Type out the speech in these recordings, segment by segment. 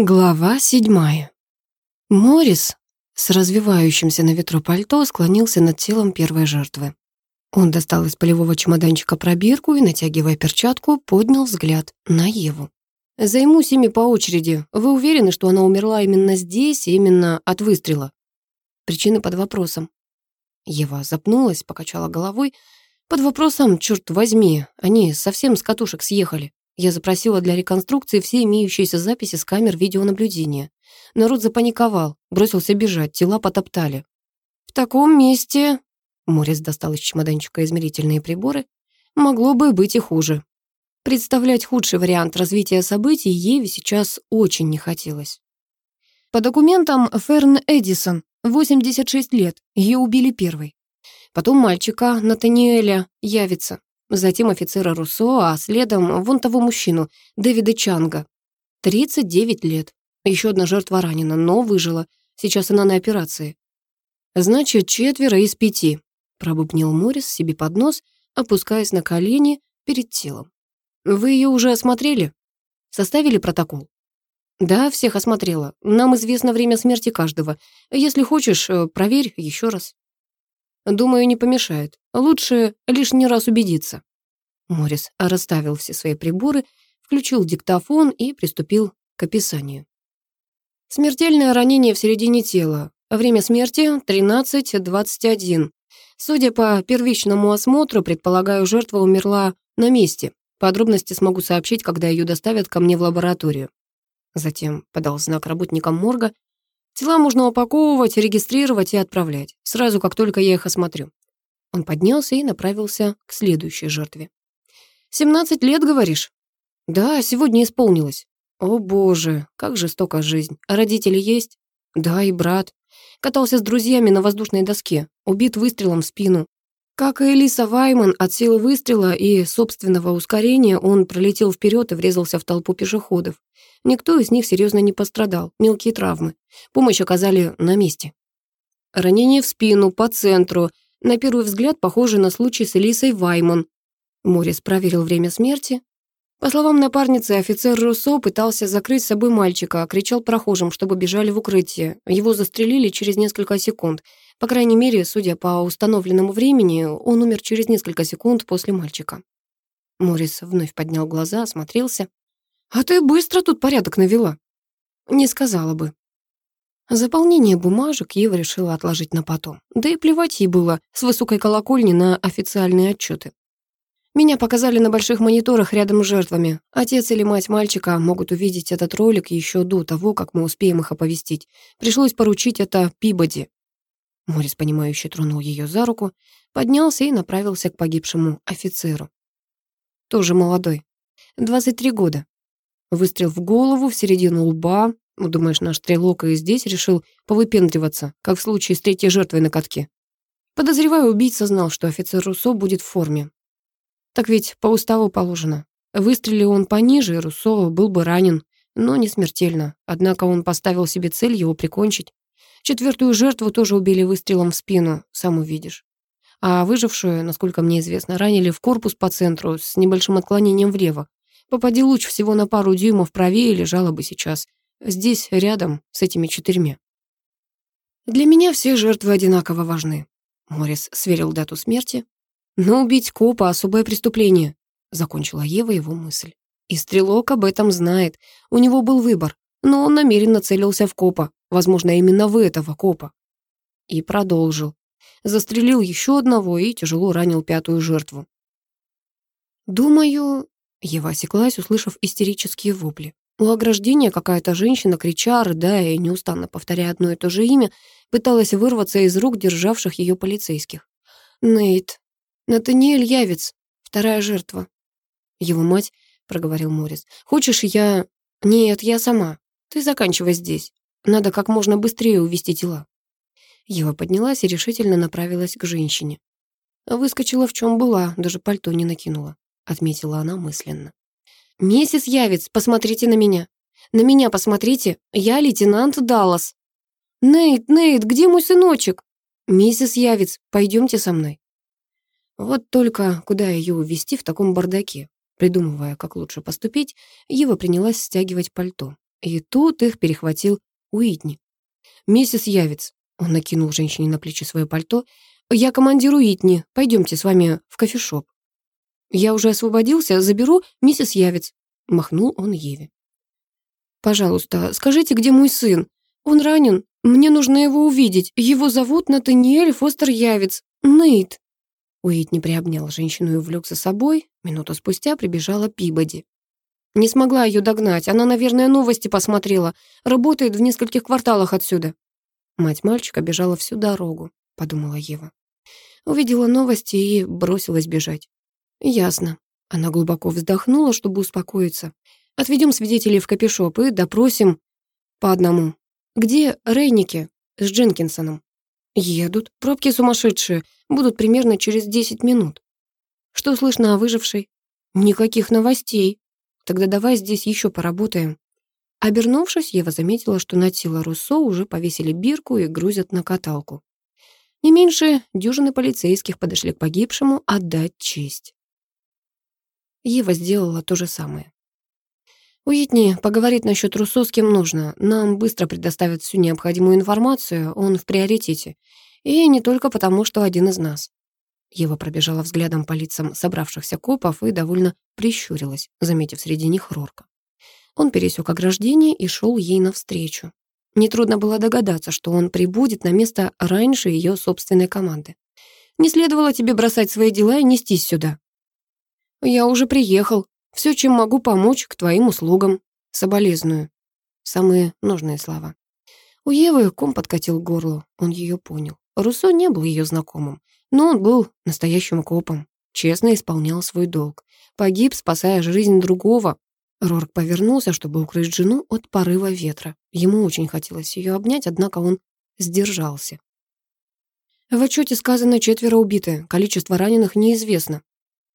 Глава седьмая. Морис с развивающимся на ветру пальто склонился над телом первой жертвы. Он достал из полевого чемоданчика пробирку и, натягивая перчатку, поднял взгляд на Еву. «Займусь ими по очереди. Вы уверены, что она умерла именно здесь, именно от выстрела?» Причины под вопросом. Ева запнулась, покачала головой. «Под вопросом, черт возьми, они совсем с катушек съехали. Я запросила для реконструкции все имеющиеся записи с камер видеонаблюдения. Народ запаниковал, бросился бежать, тела потоптали. В таком месте... Морис достал из чемоданчика измерительные приборы. Могло бы быть и хуже. Представлять худший вариант развития событий Еве сейчас очень не хотелось. По документам Ферн Эдисон, 86 лет, ее убили первой. Потом мальчика Натаниэля явится, затем офицера Руссо, а следом вон того мужчину, Дэвида Чанга. 39 лет. Еще одна жертва ранена, но выжила. Сейчас она на операции. Значит, четверо из пяти, пробубнил Морис себе под нос, опускаясь на колени перед телом. Вы ее уже осмотрели? Составили протокол? Да, всех осмотрела. Нам известно время смерти каждого. Если хочешь, э, проверь еще раз. Думаю, не помешает. Лучше лишний раз убедиться. Морис расставил все свои приборы, включил диктофон и приступил к описанию. Смертельное ранение в середине тела. Время смерти 13.21. Судя по первичному осмотру, предполагаю, жертва умерла на месте. Подробности смогу сообщить, когда ее доставят ко мне в лабораторию. Затем подал знак работникам морга Тела можно упаковывать, регистрировать и отправлять, сразу как только я их осмотрю. Он поднялся и направился к следующей жертве. «Семнадцать лет, говоришь?» «Да, сегодня исполнилось». «О боже, как жестока жизнь. А родители есть?» «Да, и брат. Катался с друзьями на воздушной доске, убит выстрелом в спину. Как и Элиса Вайман, от силы выстрела и собственного ускорения он пролетел вперед и врезался в толпу пешеходов. Никто из них серьезно не пострадал, мелкие травмы. Помощь оказали на месте. Ранение в спину, по центру. На первый взгляд похоже на случай с Элисой Вайман. Морис проверил время смерти. По словам напарницы, офицер Руссо пытался закрыть с собой мальчика, кричал прохожим, чтобы бежали в укрытие. Его застрелили через несколько секунд. По крайней мере, судя по установленному времени, он умер через несколько секунд после мальчика. Морис вновь поднял глаза, осмотрелся. «А ты быстро тут порядок навела?» «Не сказала бы». Заполнение бумажек Ева решила отложить на потом. Да и плевать ей было с высокой колокольни на официальные отчеты. Меня показали на больших мониторах рядом с жертвами. Отец или мать мальчика могут увидеть этот ролик еще до того, как мы успеем их оповестить. Пришлось поручить это Пибоди. Морис, понимающе тронул ее за руку, поднялся и направился к погибшему офицеру. Тоже молодой. 23 года. Выстрел в голову, в середину лба. Ну, думаешь, наш стрелок и здесь решил повыпендриваться, как в случае с третьей жертвой на катке. Подозреваю, убийца знал, что офицер Руссо будет в форме. Так ведь по уставу положено. Выстрели он пониже, и Руссо был бы ранен, но не смертельно. Однако он поставил себе цель его прикончить. Четвертую жертву тоже убили выстрелом в спину, сам увидишь. А выжившую, насколько мне известно, ранили в корпус по центру с небольшим отклонением влево. Попади луч всего на пару дюймов правее, лежала бы сейчас. Здесь, рядом, с этими четырьмя. Для меня все жертвы одинаково важны. Морис сверил дату смерти. Но убить копа — особое преступление, закончила Ева его мысль. И стрелок об этом знает. У него был выбор, но он намеренно целился в копа, возможно, именно в этого копа. И продолжил. Застрелил еще одного и тяжело ранил пятую жертву. Думаю, Ева осеклась, услышав истерические вопли. У ограждения какая-то женщина, крича, рыдая и неустанно повторяя одно и то же имя, пыталась вырваться из рук державших ее полицейских. «Нейт, Натаниэль Явец, вторая жертва». «Его мать», — проговорил Морис. «Хочешь, я...» «Нет, я сама. Ты заканчивай здесь. Надо как можно быстрее увести тела». Ева поднялась и решительно направилась к женщине. Выскочила в чем была, даже пальто не накинула отметила она мысленно. «Миссис Явец, посмотрите на меня. На меня посмотрите. Я лейтенант Даллас». «Нейт, Нейт, где мой сыночек?» «Миссис Явец, пойдемте со мной». Вот только куда ее увезти в таком бардаке? Придумывая, как лучше поступить, Ева принялась стягивать пальто. И тут их перехватил Уитни. «Миссис Явец», — он накинул женщине на плечи свое пальто, «я командир Уитни, пойдемте с вами в кофешоп». «Я уже освободился, заберу миссис Явец», — махнул он Еве. «Пожалуйста, скажите, где мой сын? Он ранен, мне нужно его увидеть. Его зовут Натаниэль Фостер Явец. Нейт». Уитни приобнял женщину и увлек за собой. Минуту спустя прибежала Пибоди. Не смогла ее догнать. Она, наверное, новости посмотрела. Работает в нескольких кварталах отсюда. Мать мальчика бежала всю дорогу, подумала Ева. Увидела новости и бросилась бежать. Ясно. Она глубоко вздохнула, чтобы успокоиться. Отведем свидетелей в копишоп и допросим по одному. Где Рейники с Дженкинсоном? Едут. Пробки сумасшедшие. Будут примерно через 10 минут. Что слышно о выжившей? Никаких новостей. Тогда давай здесь еще поработаем». Обернувшись, Ева заметила, что на тело Руссо уже повесили бирку и грузят на каталку. Не меньше дюжины полицейских подошли к погибшему отдать честь. Ева сделала то же самое. Уитни поговорит насчет Руссо с кем нужно. Нам быстро предоставят всю необходимую информацию, он в приоритете. И не только потому, что один из нас. Ева пробежала взглядом по лицам собравшихся копов и довольно прищурилась, заметив среди них Рорка. Он пересек ограждение и шел ей навстречу. Нетрудно было догадаться, что он прибудет на место раньше ее собственной команды. «Не следовало тебе бросать свои дела и нестись сюда». «Я уже приехал. Все, чем могу помочь, к твоим услугам. Соболезную». Самые нужные слова. У Евы ком подкатил к горлу, он ее понял. Руссо не был ее знакомым, но он был настоящим копом, честно исполнял свой долг. Погиб, спасая жизнь другого. Рорк повернулся, чтобы укрыть жену от порыва ветра. Ему очень хотелось ее обнять, однако он сдержался. В отчете сказано четверо убиты, количество раненых неизвестно.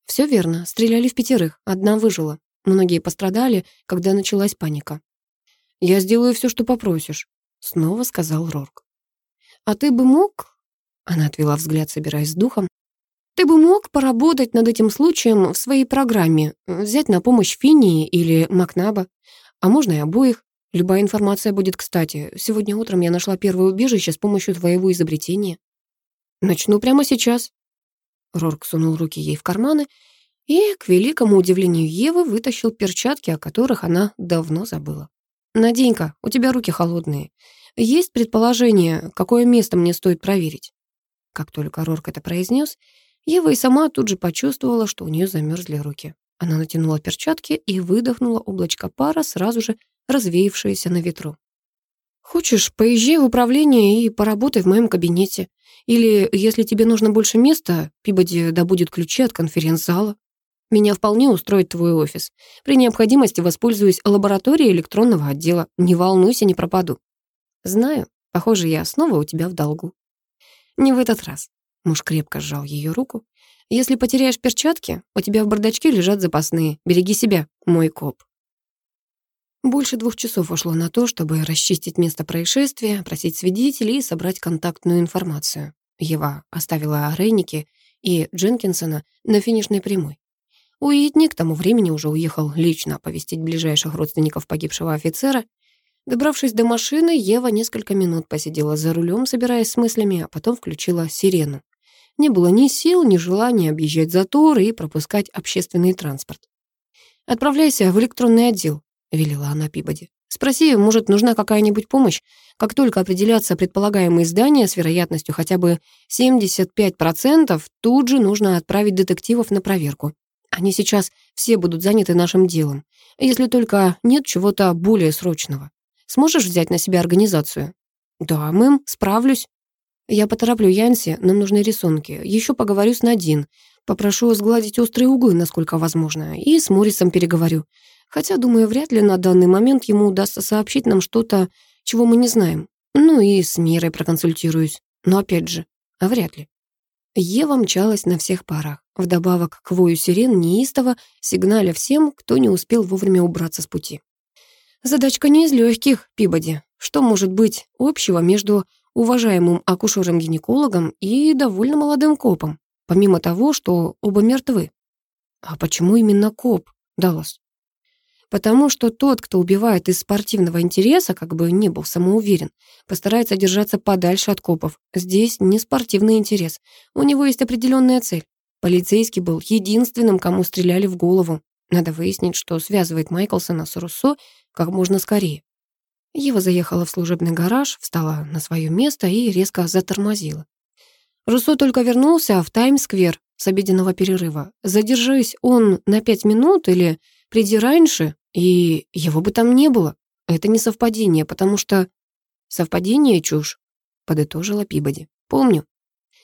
Все верно, стреляли в пятерых, одна выжила. Многие пострадали, когда началась паника. «Я сделаю все, что попросишь», — снова сказал Рорк. «А ты бы мог она отвела взгляд, собираясь с духом. «Ты бы мог поработать над этим случаем в своей программе, взять на помощь Финни или Макнаба, а можно и обоих. Любая информация будет кстати. Сегодня утром я нашла первое убежище с помощью твоего изобретения. Начну прямо сейчас». Рорк сунул руки ей в карманы и, к великому удивлению Евы, вытащил перчатки, о которых она давно забыла. «Надень-ка, у тебя руки холодные. Есть предположение, какое место мне стоит проверить?» Как только Рорк это произнес, Ева и сама тут же почувствовала, что у нее замерзли руки. Она натянула перчатки и выдохнула облачко пара, сразу же развеявшееся на ветру. «Хочешь, поезжай в управление и поработай в моем кабинете. Или, если тебе нужно больше места, Пибоди добудет ключи от конференц-зала. Меня вполне устроит твой офис. При необходимости воспользуюсь лабораторией электронного отдела. Не волнуйся, не пропаду. Знаю, похоже, я снова у тебя в долгу. «Не в этот раз». Муж крепко сжал ее руку. «Если потеряешь перчатки, у тебя в бардачке лежат запасные. Береги себя, мой коп». Больше двух часов ушло на то, чтобы расчистить место происшествия, просить свидетелей и собрать контактную информацию. Ева оставила Рейники и Дженкинсона на финишной прямой. Уитни к тому времени уже уехал лично оповестить ближайших родственников погибшего офицера Добравшись до машины, Ева несколько минут посидела за рулем, собираясь с мыслями, а потом включила сирену. Не было ни сил, ни желания объезжать заторы и пропускать общественный транспорт. «Отправляйся в электронный отдел», — велела она Пибоди. «Спроси, может, нужна какая-нибудь помощь? Как только определятся предполагаемые здания с вероятностью хотя бы 75%, тут же нужно отправить детективов на проверку. Они сейчас все будут заняты нашим делом, если только нет чего-то более срочного. Сможешь взять на себя организацию?» «Да, мэм, справлюсь». «Я потороплю Янси, нам нужны рисунки. Еще поговорю с Надин. Попрошу сгладить острые углы, насколько возможно, и с Моррисом переговорю. Хотя, думаю, вряд ли на данный момент ему удастся сообщить нам что-то, чего мы не знаем. Ну и с Мирой проконсультируюсь. Но опять же, вряд ли». Ева мчалась на всех парах. Вдобавок к вою сирен неистово сигналя всем, кто не успел вовремя убраться с пути. Задачка не из легких, Пибоди. Что может быть общего между уважаемым акушером-гинекологом и довольно молодым копом, помимо того, что оба мертвы? А почему именно коп, Даллас? Потому что тот, кто убивает из спортивного интереса, как бы не был самоуверен, постарается держаться подальше от копов. Здесь не спортивный интерес. У него есть определенная цель. Полицейский был единственным, кому стреляли в голову. Надо выяснить, что связывает Майклсона с Руссо как можно скорее. Ева заехала в служебный гараж, встала на свое место и резко затормозила. Руссо только вернулся в Таймс-сквер с обеденного перерыва. Задержись он на пять минут или приди раньше, и его бы там не было. Это не совпадение, потому что... Совпадение — чушь, подытожила Пибоди. Помню.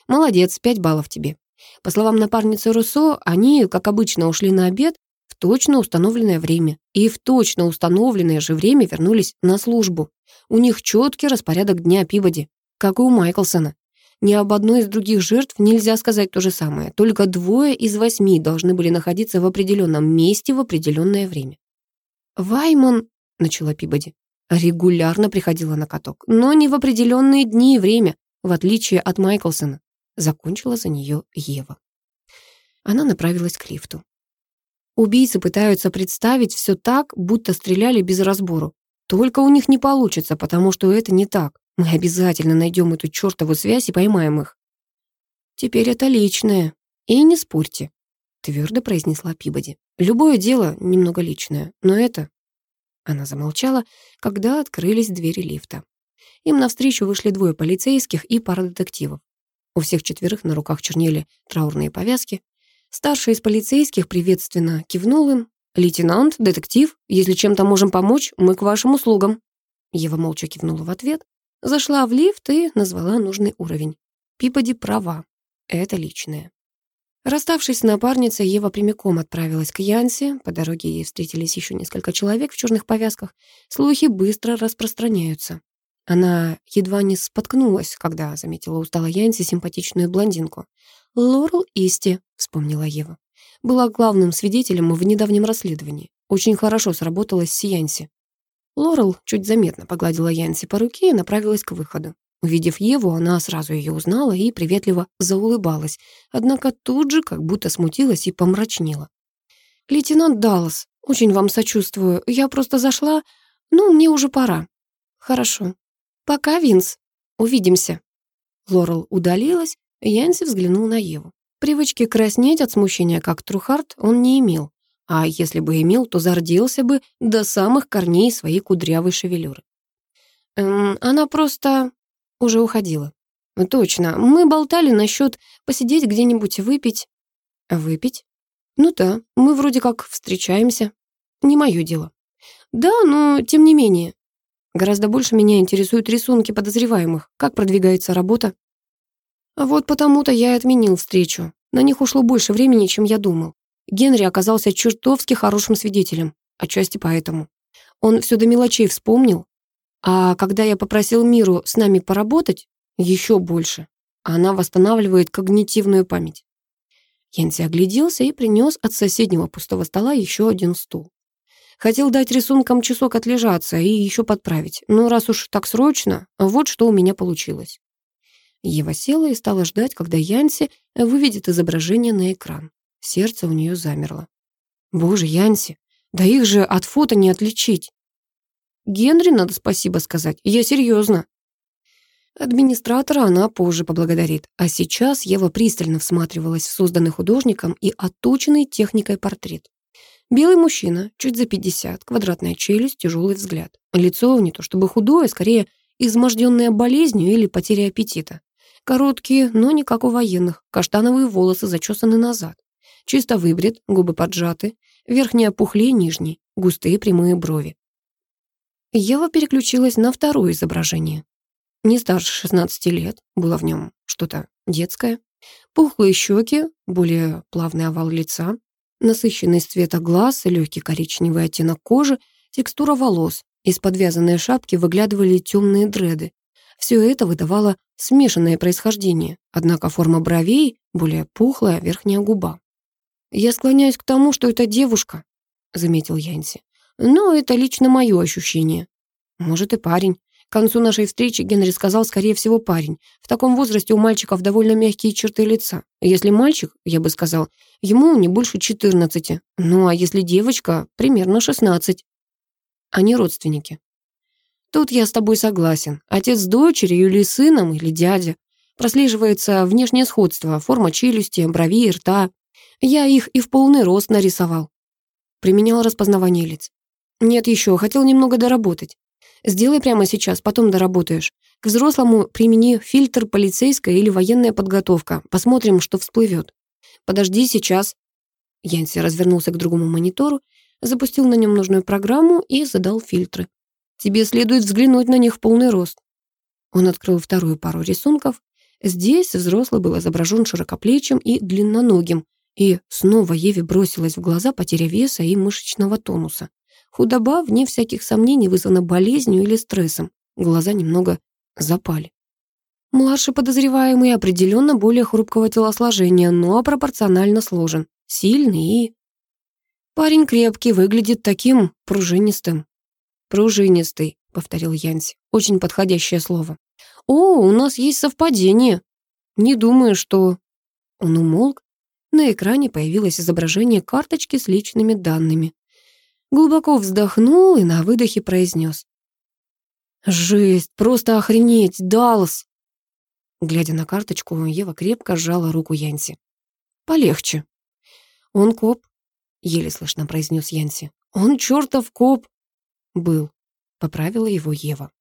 Молодец, пять баллов тебе. По словам напарницы Руссо, они, как обычно, ушли на обед точно установленное время. И в точно установленное же время вернулись на службу. У них четкий распорядок дня Пибоди, как и у Майклсона. Ни об одной из других жертв нельзя сказать то же самое. Только двое из восьми должны были находиться в определенном месте в определенное время. «Вайман», — начала Пибоди, регулярно приходила на каток, но не в определенные дни и время, в отличие от Майклсона. Закончила за нее Ева. Она направилась к лифту. Убийцы пытаются представить все так, будто стреляли без разбору. Только у них не получится, потому что это не так. Мы обязательно найдем эту чертову связь и поймаем их. Теперь это личное. И не спорьте, твердо произнесла Пибоди. Любое дело немного личное, но это... Она замолчала, когда открылись двери лифта. Им навстречу вышли двое полицейских и пара детективов. У всех четверых на руках чернели траурные повязки. Старший из полицейских приветственно кивнул им. «Лейтенант, детектив, если чем-то можем помочь, мы к вашим услугам». Ева молча кивнула в ответ. Зашла в лифт и назвала нужный уровень. Пиподи права. Это личное. Расставшись с напарницей, Ева прямиком отправилась к Янсе. По дороге ей встретились еще несколько человек в черных повязках. Слухи быстро распространяются. Она едва не споткнулась, когда заметила устала Янси симпатичную блондинку. «Лорел Исти», — вспомнила Ева, была главным свидетелем в недавнем расследовании. Очень хорошо сработалась с Янси. Лорел чуть заметно погладила Янси по руке и направилась к выходу. Увидев Еву, она сразу ее узнала и приветливо заулыбалась, однако тут же как будто смутилась и помрачнела. «Лейтенант Даллас, очень вам сочувствую. Я просто зашла. Ну, мне уже пора». «Хорошо. Пока, Винс. Увидимся». Лорел удалилась, Янси взглянул на Еву. Привычки краснеть от смущения, как Трухарт, он не имел а если бы имел, то зарделся бы до самых корней своей кудрявой шевелюры. Эм, она просто уже уходила. Точно, мы болтали насчет посидеть где-нибудь выпить. Выпить? Ну да, мы вроде как встречаемся. Не мое дело. Да, но тем не менее. Гораздо больше меня интересуют рисунки подозреваемых. Как продвигается работа? Вот потому-то я и отменил встречу. На них ушло больше времени, чем я думал. Генри оказался чертовски хорошим свидетелем, отчасти поэтому. Он все до мелочей вспомнил, а когда я попросил Миру с нами поработать, еще больше. Она восстанавливает когнитивную память. Янси огляделся и принес от соседнего пустого стола еще один стул. Хотел дать рисункам часок отлежаться и еще подправить, но раз уж так срочно, вот что у меня получилось. Ева села и стала ждать, когда Янси выведет изображение на экран. Сердце у нее замерло. Боже, Янси, да их же от фото не отличить. Генри надо спасибо сказать, я серьезно. Администратора она позже поблагодарит, а сейчас Ева пристально всматривалась в созданный художником и отточенный техникой портрет. Белый мужчина, чуть за 50, квадратная челюсть, тяжелый взгляд. Лицо не то чтобы худое, скорее изможденное болезнью или потерей аппетита. Короткие, но не как у военных, каштановые волосы зачесаны назад. Чисто выбрит, губы поджаты, верхняя пухлее нижней, густые прямые брови. Ева переключилась на второе изображение. Не старше 16 лет, было в нем что-то детское. Пухлые щеки, более плавный овал лица, насыщенный цвета глаз, легкий коричневый оттенок кожи, текстура волос. Из подвязанной шапки выглядывали темные дреды. Все это выдавало смешанное происхождение, однако форма бровей более пухлая верхняя губа. «Я склоняюсь к тому, что это девушка», — заметил Янси. «Но это лично мое ощущение. Может, и парень. К концу нашей встречи Генри сказал, скорее всего, парень. В таком возрасте у мальчиков довольно мягкие черты лица. Если мальчик, я бы сказал, ему не больше 14. Ну а если девочка, примерно 16. Они родственники. Тут я с тобой согласен. Отец с дочерью или сыном, или дядя. Прослеживается внешнее сходство, форма челюсти, брови и рта. Я их и в полный рост нарисовал. Применял распознавание лиц. Нет еще, хотел немного доработать. Сделай прямо сейчас, потом доработаешь. К взрослому примени фильтр полицейская или военная подготовка. Посмотрим, что всплывет. Подожди сейчас. Янси развернулся к другому монитору, запустил на нем нужную программу и задал фильтры. Тебе следует взглянуть на них в полный рост. Он открыл вторую пару рисунков. Здесь взрослый был изображен широкоплечим и длинноногим, и снова Еве бросилась в глаза потеря веса и мышечного тонуса. Худоба, вне всяких сомнений, вызвана болезнью или стрессом. Глаза немного запали. Младший подозреваемый определенно более хрупкого телосложения, но пропорционально сложен, сильный и... Парень крепкий, выглядит таким пружинистым. «Пружинистый», — повторил Янси. «Очень подходящее слово». «О, у нас есть совпадение». «Не думаю, что...» Он умолк. На экране появилось изображение карточки с личными данными. Глубоко вздохнул и на выдохе произнес. «Жесть, просто охренеть, Даллас!» Глядя на карточку, Ева крепко сжала руку Янси. «Полегче». «Он коп», — еле слышно произнес Янси. «Он чертов коп». «Был», — поправила его Ева.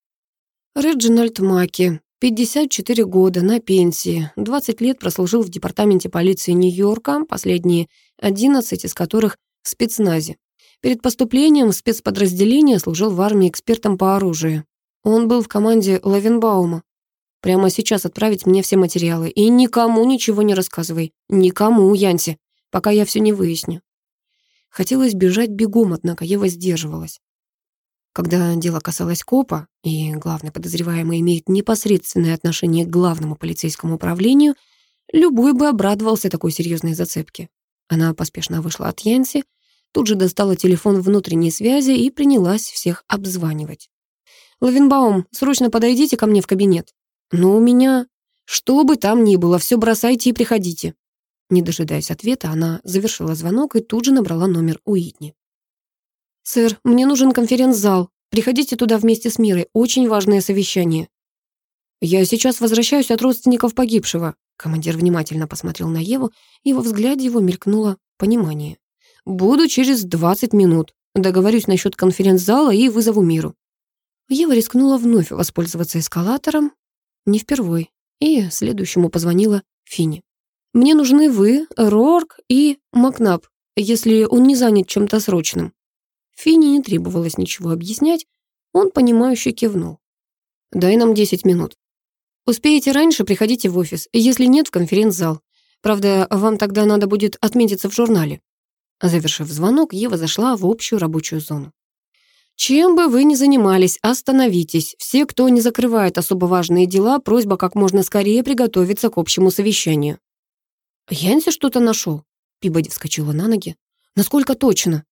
Реджинальд Маки, 54 года, на пенсии, 20 лет прослужил в департаменте полиции Нью-Йорка, последние 11 из которых в спецназе. Перед поступлением в спецподразделение служил в армии экспертом по оружию. Он был в команде Лавенбаума. Прямо сейчас отправить мне все материалы. И никому ничего не рассказывай. Никому, Янси, пока я все не выясню. Хотелось бежать бегом, однако Ева сдерживалась. Когда дело касалось копа, и главный подозреваемый имеет непосредственное отношение к главному полицейскому управлению, любой бы обрадовался такой серьезной зацепке. Она поспешно вышла от Янси, Тут же достала телефон внутренней связи и принялась всех обзванивать. «Лавенбаум, срочно подойдите ко мне в кабинет». «Но у меня...» «Что бы там ни было, все бросайте и приходите». Не дожидаясь ответа, она завершила звонок и тут же набрала номер Уитни. «Сэр, мне нужен конференц-зал. Приходите туда вместе с Мирой. Очень важное совещание». «Я сейчас возвращаюсь от родственников погибшего». Командир внимательно посмотрел на Еву, и во взгляде его мелькнуло понимание. Буду через 20 минут. Договорюсь насчет конференц-зала и вызову миру. Ева рискнула вновь воспользоваться эскалатором. Не впервой. И следующему позвонила Фини. «Мне нужны вы, Рорк и Макнаб, если он не занят чем-то срочным». Фини не требовалось ничего объяснять. Он, понимающе кивнул. «Дай нам 10 минут. Успеете раньше, приходите в офис. Если нет, в конференц-зал. Правда, вам тогда надо будет отметиться в журнале». Завершив звонок, Ева зашла в общую рабочую зону. Чем бы вы ни занимались, остановитесь. Все, кто не закрывает особо важные дела, просьба как можно скорее приготовиться к общему совещанию. Янси что-то нашел. Пибоди вскочила на ноги. Насколько точно?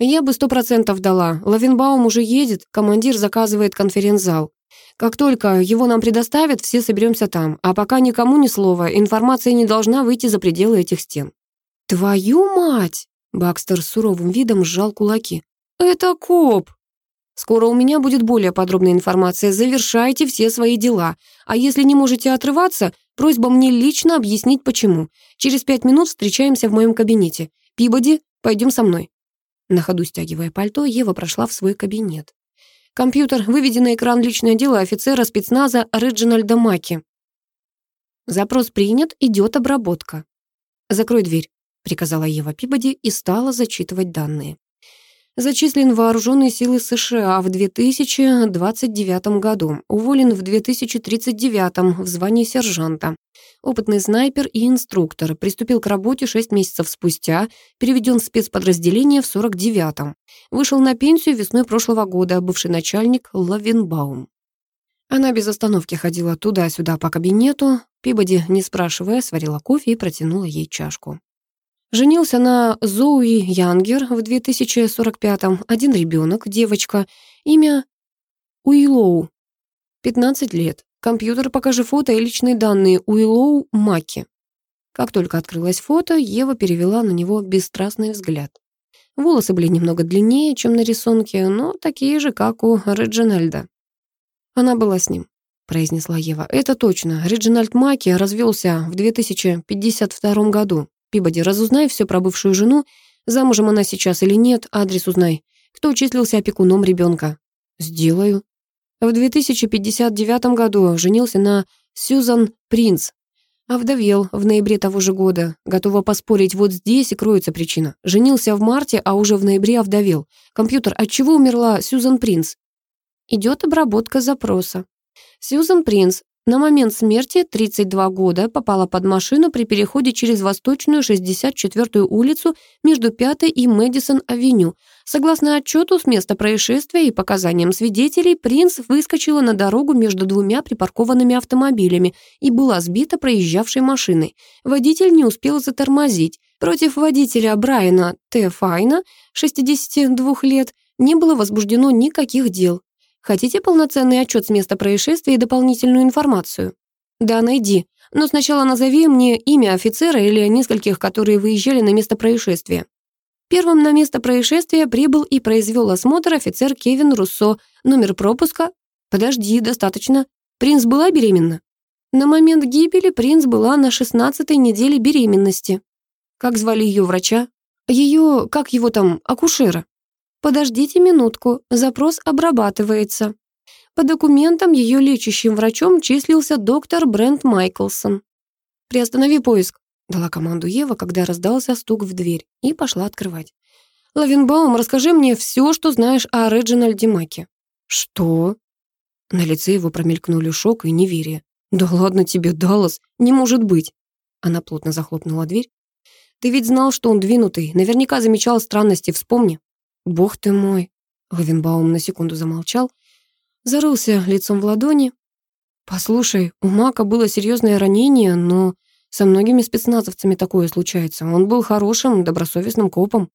Я бы сто процентов дала. Лавенбаум уже едет, командир заказывает конференц-зал. Как только его нам предоставят, все соберемся там. А пока никому ни слова, информация не должна выйти за пределы этих стен. Твою мать! Бакстер с суровым видом сжал кулаки. «Это коп!» «Скоро у меня будет более подробная информация. Завершайте все свои дела. А если не можете отрываться, просьба мне лично объяснить, почему. Через пять минут встречаемся в моем кабинете. Пибоди, пойдем со мной». На ходу стягивая пальто, Ева прошла в свой кабинет. Компьютер, выведи на экран личное дело офицера спецназа Реджинальда Маки. Запрос принят, идет обработка. Закрой дверь приказала Ева Пибоди и стала зачитывать данные. Зачислен в вооруженные силы США в 2029 году, уволен в 2039 в звании сержанта. Опытный снайпер и инструктор, приступил к работе 6 месяцев спустя, переведен в спецподразделение в 49-м. Вышел на пенсию весной прошлого года, бывший начальник Лавенбаум. Она без остановки ходила туда-сюда по кабинету, Пибоди, не спрашивая, сварила кофе и протянула ей чашку. Женился на Зоуи Янгер в 2045-м. Один ребенок, девочка. Имя Уиллоу. 15 лет. Компьютер, покажи фото и личные данные Уиллоу Маки. Как только открылось фото, Ева перевела на него бесстрастный взгляд. Волосы были немного длиннее, чем на рисунке, но такие же, как у Реджинальда. Она была с ним, произнесла Ева. Это точно. Реджинальд Маки развелся в 2052 году. Пибоди, разузнай все про бывшую жену, замужем она сейчас или нет, адрес узнай. Кто числился опекуном ребенка? Сделаю. В 2059 году женился на Сьюзан Принц, Овдовел в ноябре того же года. Готова поспорить, вот здесь и кроется причина. Женился в марте, а уже в ноябре овдовел. Компьютер, от чего умерла Сьюзан Принц? Идет обработка запроса. Сьюзан Принц на момент смерти 32 года попала под машину при переходе через Восточную 64-ю улицу между 5 и Мэдисон-авеню. Согласно отчету с места происшествия и показаниям свидетелей, принц выскочила на дорогу между двумя припаркованными автомобилями и была сбита проезжавшей машиной. Водитель не успел затормозить. Против водителя Брайана Т. Файна, 62 лет, не было возбуждено никаких дел. Хотите полноценный отчет с места происшествия и дополнительную информацию? Да, найди. Но сначала назови мне имя офицера или нескольких, которые выезжали на место происшествия. Первым на место происшествия прибыл и произвел осмотр офицер Кевин Руссо. Номер пропуска? Подожди, достаточно. Принц была беременна? На момент гибели принц была на шестнадцатой неделе беременности. Как звали ее врача? Ее, как его там, акушера? «Подождите минутку, запрос обрабатывается». По документам ее лечащим врачом числился доктор Брент Майклсон. «Приостанови поиск», — дала команду Ева, когда раздался стук в дверь, и пошла открывать. «Лавинбаум, расскажи мне все, что знаешь о Реджинальде Маке». «Что?» На лице его промелькнули шок и неверие. «Да ладно тебе, Даллас, не может быть!» Она плотно захлопнула дверь. «Ты ведь знал, что он двинутый, наверняка замечал странности, вспомни». «Бог ты мой!» Лавенбаум на секунду замолчал, зарылся лицом в ладони. «Послушай, у Мака было серьезное ранение, но со многими спецназовцами такое случается. Он был хорошим, добросовестным копом.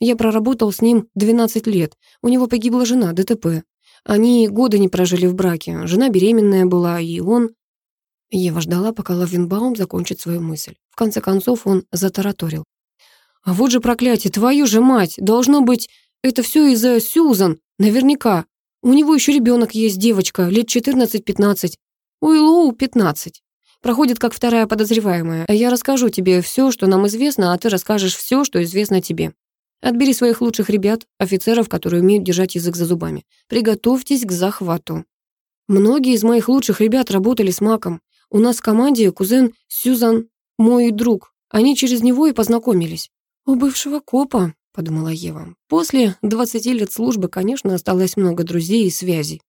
Я проработал с ним 12 лет. У него погибла жена, ДТП. Они года не прожили в браке. Жена беременная была, и он...» Ева ждала, пока Лавенбаум закончит свою мысль. В конце концов он затараторил. А вот же проклятие, твою же мать! Должно быть, это все из-за Сьюзан, наверняка. У него еще ребенок есть, девочка, лет 14-15. У Илоу 15. Проходит как вторая подозреваемая. Я расскажу тебе все, что нам известно, а ты расскажешь все, что известно тебе. Отбери своих лучших ребят, офицеров, которые умеют держать язык за зубами. Приготовьтесь к захвату. Многие из моих лучших ребят работали с Маком. У нас в команде кузен Сьюзан, мой друг. Они через него и познакомились. «У бывшего копа», — подумала Ева. «После 20 лет службы, конечно, осталось много друзей и связей.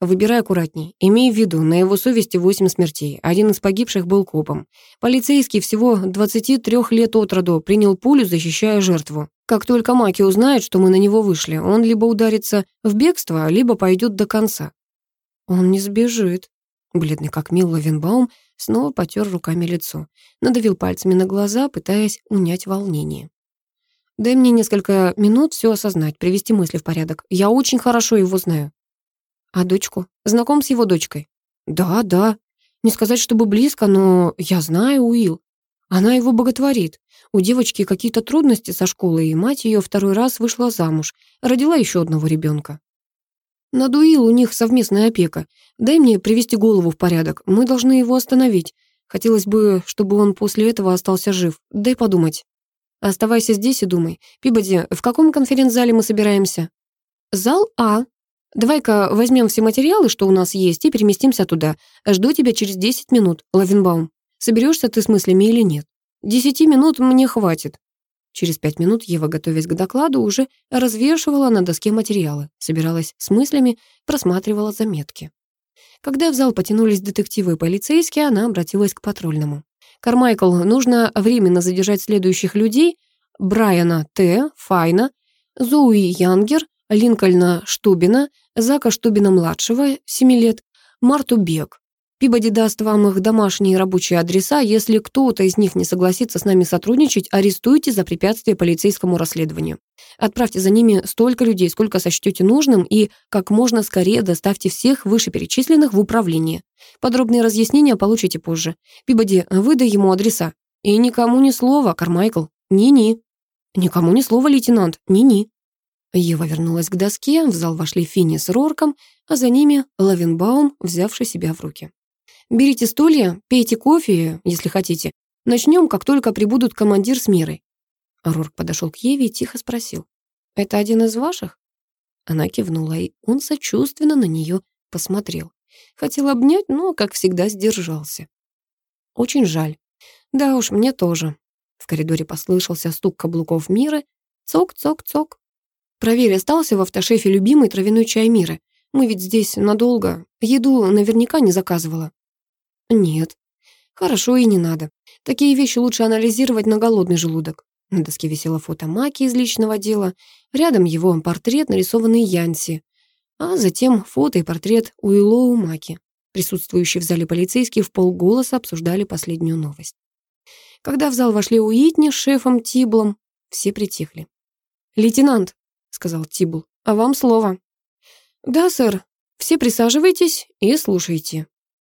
Выбирай аккуратней. Имей в виду, на его совести восемь смертей. Один из погибших был копом. Полицейский всего 23 лет от роду принял пулю, защищая жертву. Как только Маки узнает, что мы на него вышли, он либо ударится в бегство, либо пойдет до конца. Он не сбежит. Бледный как мил Лавенбаум снова потер руками лицо, надавил пальцами на глаза, пытаясь унять волнение. «Дай мне несколько минут все осознать, привести мысли в порядок. Я очень хорошо его знаю». «А дочку? Знаком с его дочкой?» «Да, да. Не сказать, чтобы близко, но я знаю Уилл. Она его боготворит. У девочки какие-то трудности со школой, и мать ее второй раз вышла замуж, родила еще одного ребенка. На дуил у них совместная опека. Дай мне привести голову в порядок. Мы должны его остановить. Хотелось бы, чтобы он после этого остался жив. Дай подумать. Оставайся здесь и думай. Пибоди, в каком конференц-зале мы собираемся? Зал А. Давай-ка возьмем все материалы, что у нас есть, и переместимся туда. Жду тебя через 10 минут, Лавенбаум. Соберешься ты с мыслями или нет? Десяти минут мне хватит. Через пять минут Ева, готовясь к докладу, уже развешивала на доске материалы, собиралась с мыслями, просматривала заметки. Когда в зал потянулись детективы и полицейские, она обратилась к патрульному. «Кармайкл, нужно временно задержать следующих людей. Брайана Т., Файна, Зоуи Янгер, Линкольна Штубина, Зака Штубина-младшего, 7 лет, Марту Бек. Пибоди даст вам их домашние рабочие адреса. Если кто-то из них не согласится с нами сотрудничать, арестуйте за препятствие полицейскому расследованию. Отправьте за ними столько людей, сколько сочтете нужным, и как можно скорее доставьте всех вышеперечисленных в управление. Подробные разъяснения получите позже. Пибоди, выдай ему адреса. И никому ни слова, Кармайкл. Ни-ни. Никому ни слова, лейтенант. Ни-ни. Ева вернулась к доске, в зал вошли Финни с Рорком, а за ними Лавенбаум, взявший себя в руки. Берите стулья, пейте кофе, если хотите. Начнем, как только прибудут командир с Мирой». Рорк подошел к Еве и тихо спросил. «Это один из ваших?» Она кивнула, и он сочувственно на нее посмотрел. Хотел обнять, но, как всегда, сдержался. «Очень жаль. Да уж, мне тоже». В коридоре послышался стук каблуков Миры. Цок-цок-цок. «Проверь, остался в автошефе любимый травяной чай Миры. Мы ведь здесь надолго. Еду наверняка не заказывала». Нет. Хорошо и не надо. Такие вещи лучше анализировать на голодный желудок. На доске висело фото Маки из личного дела, рядом его портрет, нарисованный Янси, а затем фото и портрет Уиллоу Маки. Присутствующие в зале полицейские в полголоса обсуждали последнюю новость. Когда в зал вошли Уитни с шефом Тиблом, все притихли. «Лейтенант», — сказал Тибл, — «а вам слово». «Да, сэр. Все присаживайтесь и слушайте».